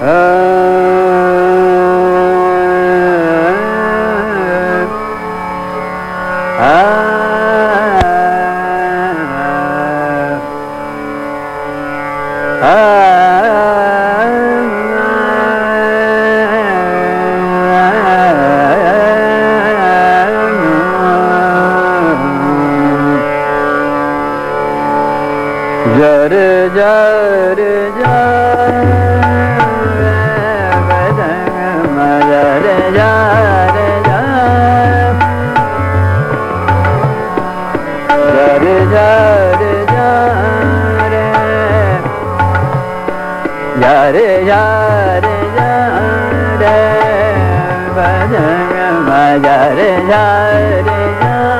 Uh... जा रे जा रे जा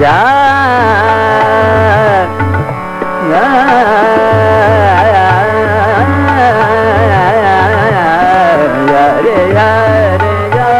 Dạ. Dạ. Dạ, dạ.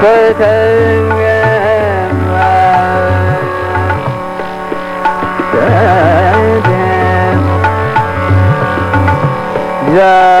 Quê thương em là đời em. Giờ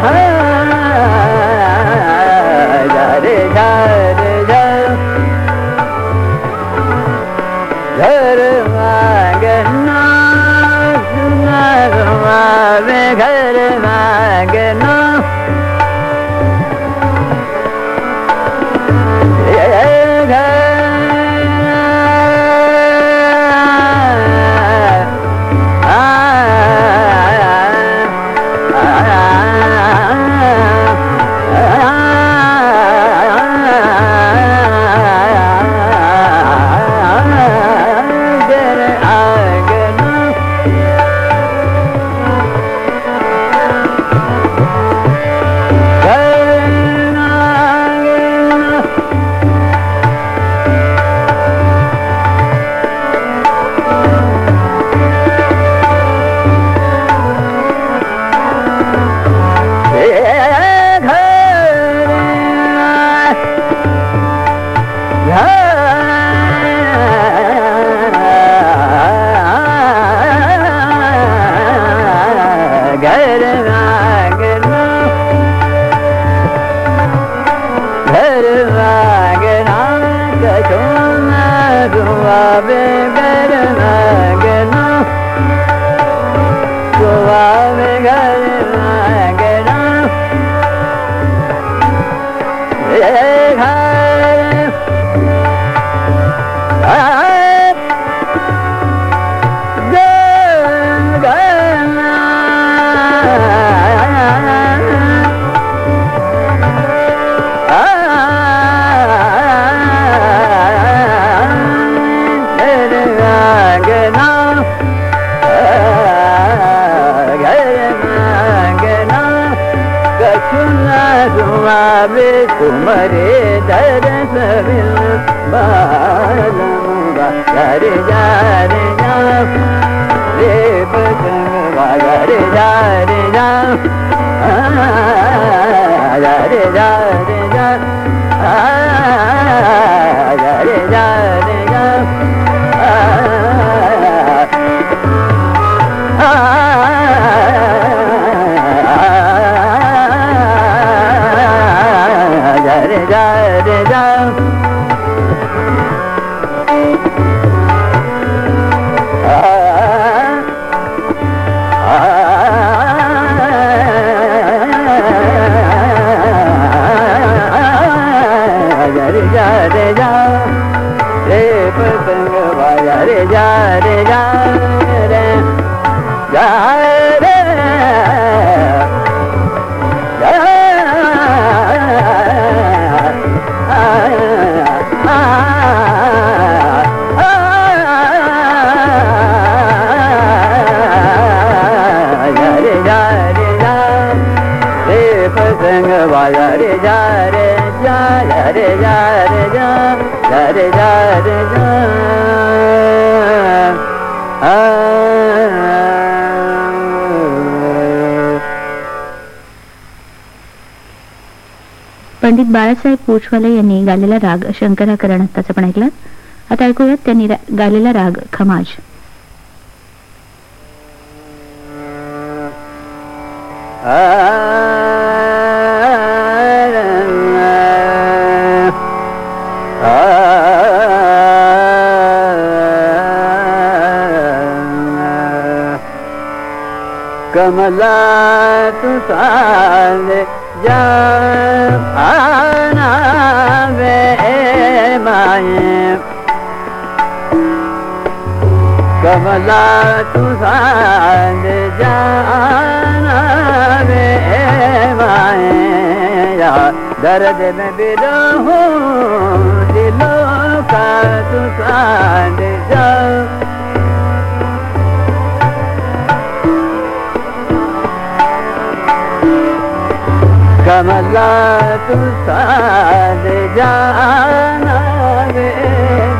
है। जा रे जा। रे जा रे जा रे जा रे जा. पंडित बाळासाहेब पोचवाले यांनी गालेला राग शंकराकरण आत्ताचा पण ऐकला. आता ऐकूयात त्यांनी गालेला राग खमाज. कमला तुसाल जा वे माए। कमला तुसाल जाना वे माए। दर्द में बिरहूं दिलों का तुसाल जा तू साल जाना वे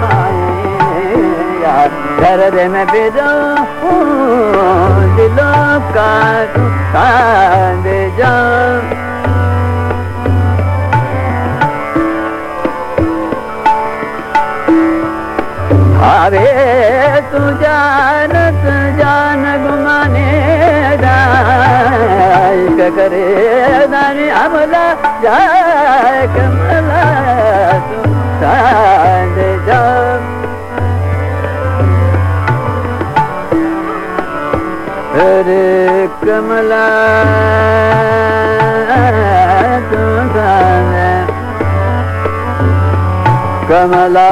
माया। दर्द में बिरो दिलों का तू साल जा तूं जान तू जान गुमाने करे दानी अमला कमला मला अरे कमला तू सान कमला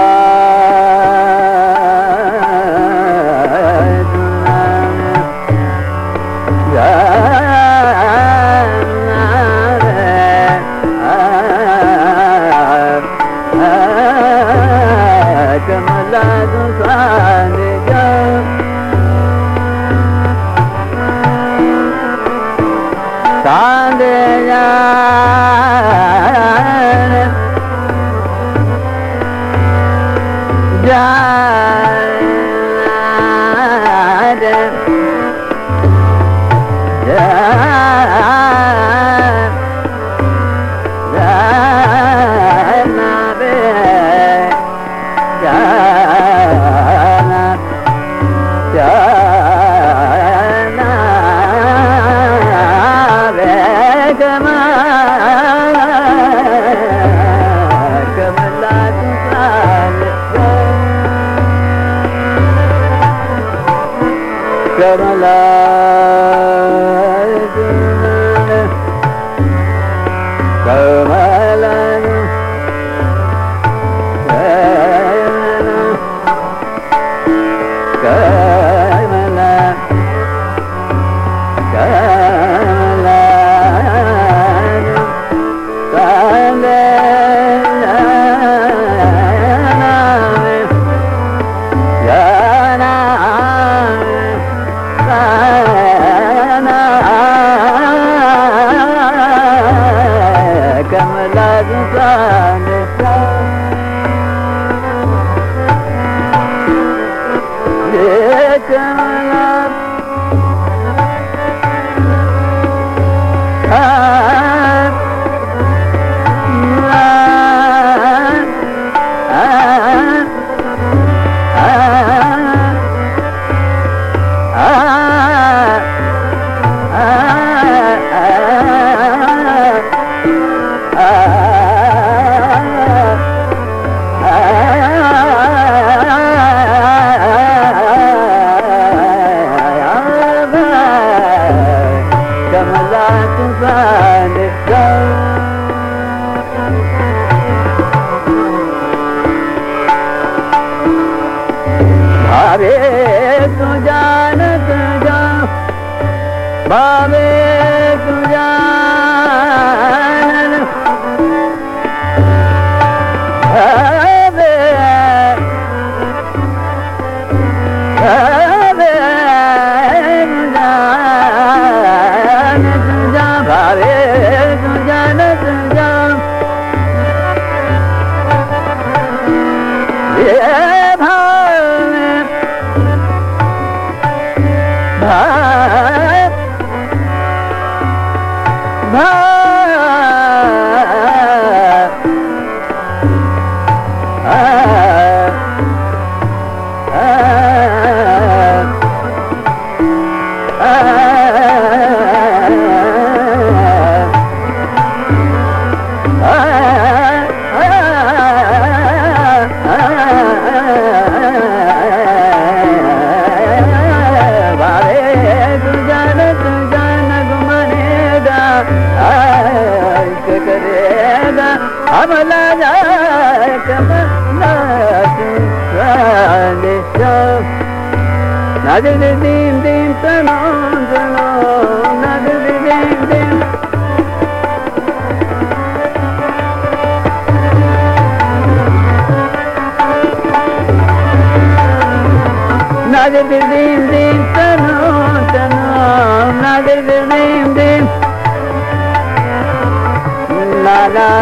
Dadah.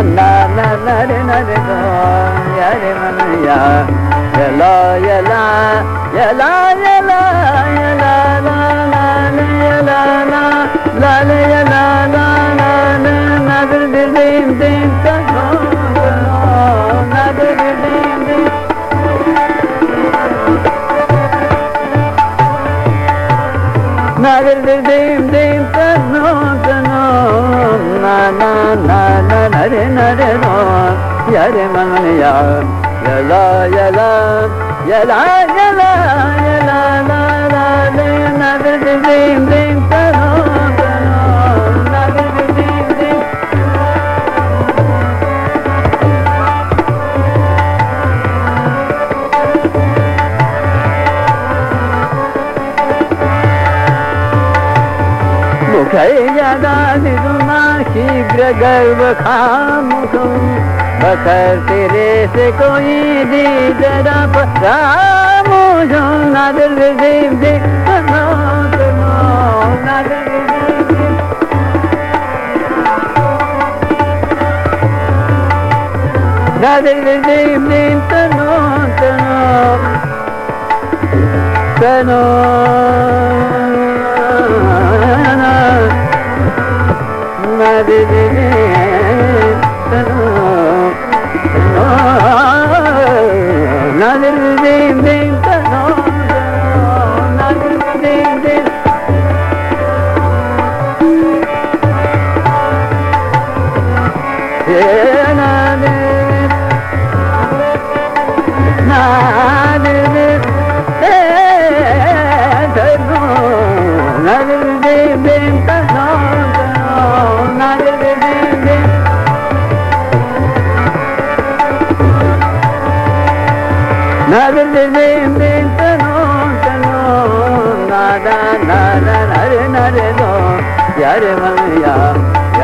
nare nare do ya re man ya ya la ya la ya la ya la ya la la la ya la la la la ya la la la la nazar bir deyim deyim ta nazar bir deyim deyim nazar bir deyim deyim nở đi nở đi nọ giờ đi mà mà giờ giờ la giờ la giờ la giờ la giờ la la la đi na đi đi đi đi ta nó Hãy subscribe cho kênh Ghiền Mì Gõ Để không कोई दीदरा परामो जो नादर देव देव तनो तनो नादर देव देव नादर देव देव तनो तनो तनो Nadar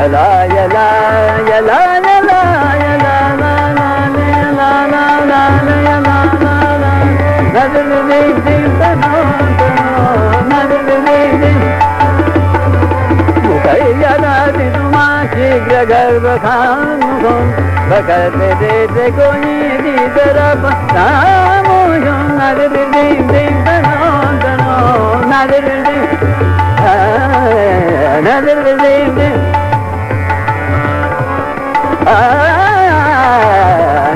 yala yala yala yala yala la ya la la la la la yala la la la la Nadal ding ding tano tano nadal ding ding मुखैयदा दिदुमा शीघ्र गर्भ खामुखम बकते देते कोई दीदर पतामो जो nadal ding ding tano tano nadal ding nadal ding ding nadal ding ding tano tano nadal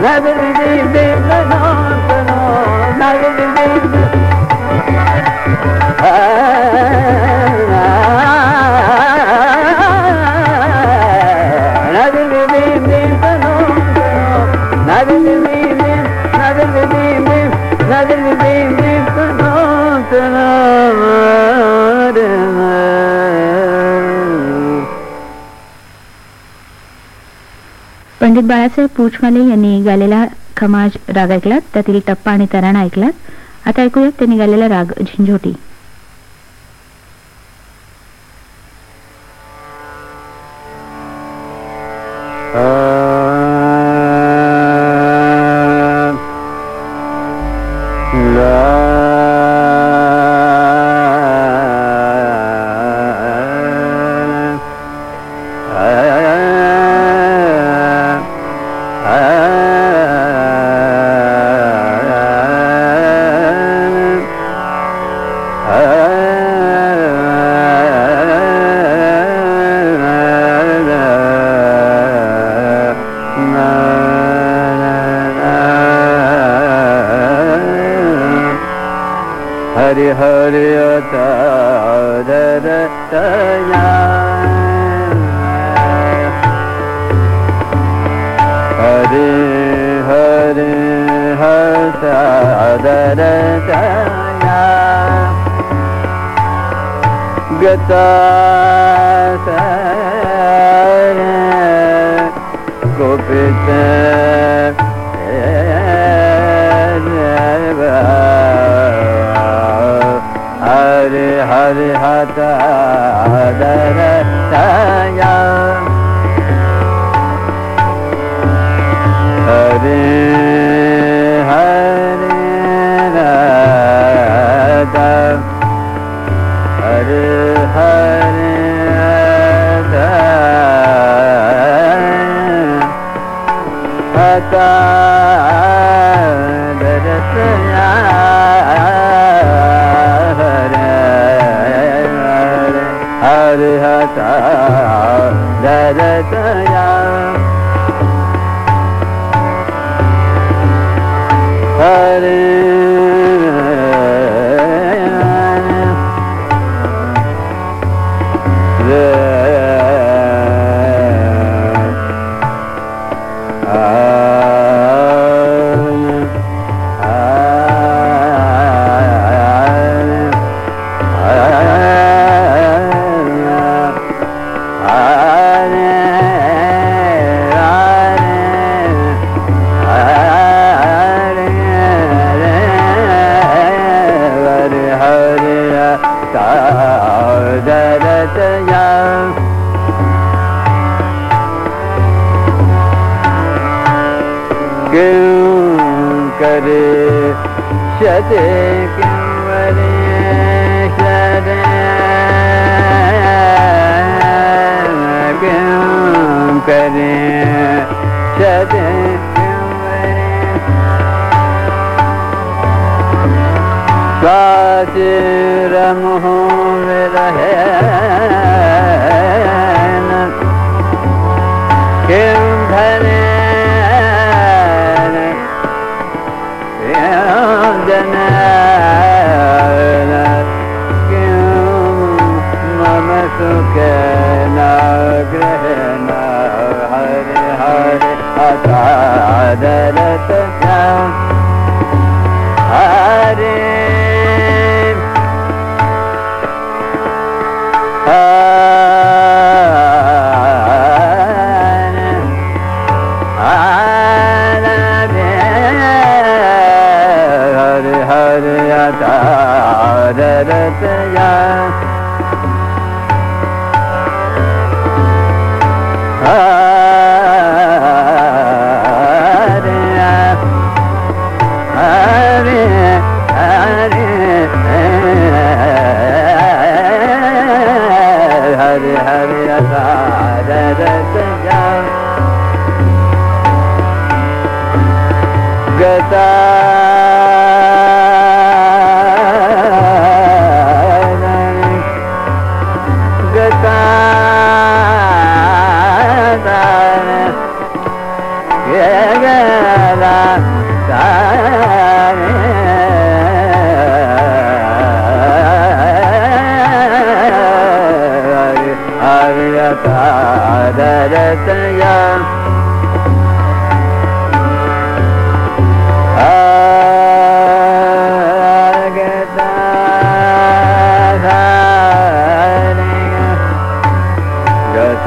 नगर देव बनातो नग नगर दींद नगर में सुनो न पंडित बाळासाहेब पूछवाले यांनी गायलेला खमाज राग ऐकलात त्यातील टप्पा आणि तराणा ऐकलात आता ऐकूयात त्यांनी गायलेला राग झिंझोटी. हरिता अदया हरे हरे हरया गता गोपित हरि हरिह दर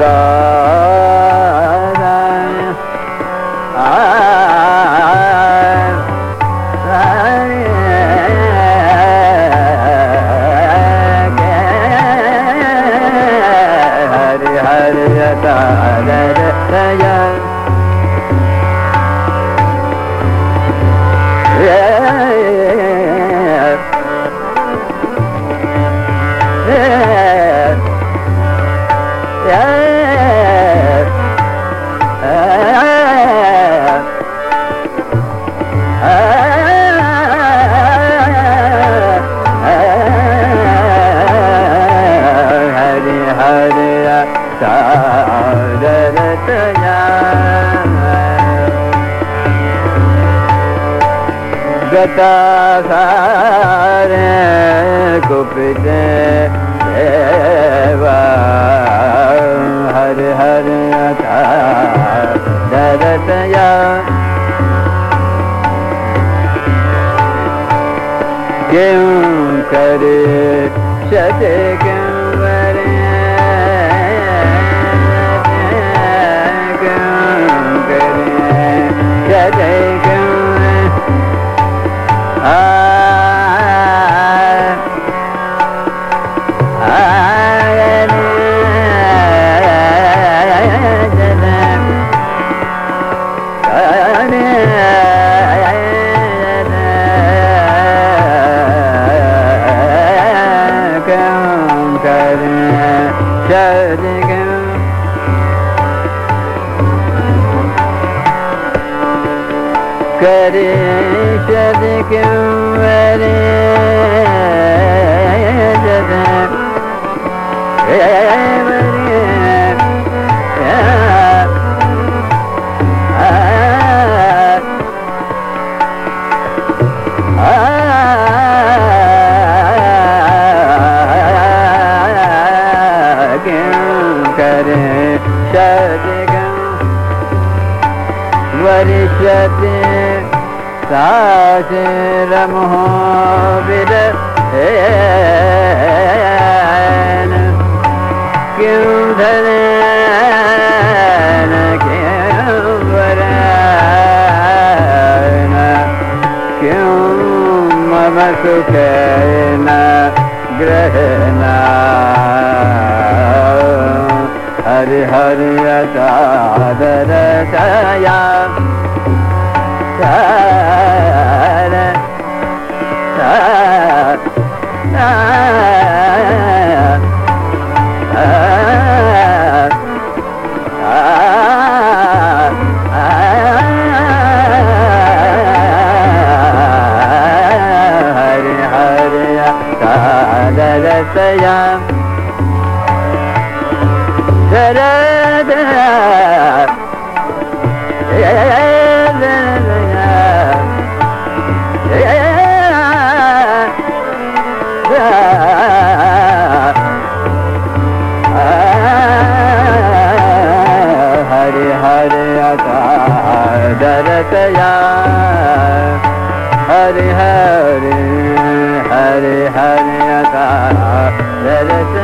का सारतया गता सार कुपित देवा हर हर अथा दरतया क्यों करे शतक Ah. Hare Hare Hare Hare Hare Hare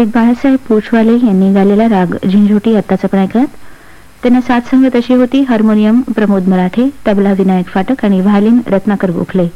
पंडित बाळासाहेब पूछवाले यांनी गायलेला राग झिंझोटी आत्ताच आपण ऐकलात त्यांना साथ संगत अशी होती हार्मोनियम प्रमोद मराठे तबला विनायक फाटक आणि व्हायलिन रत्नाकर गोखले.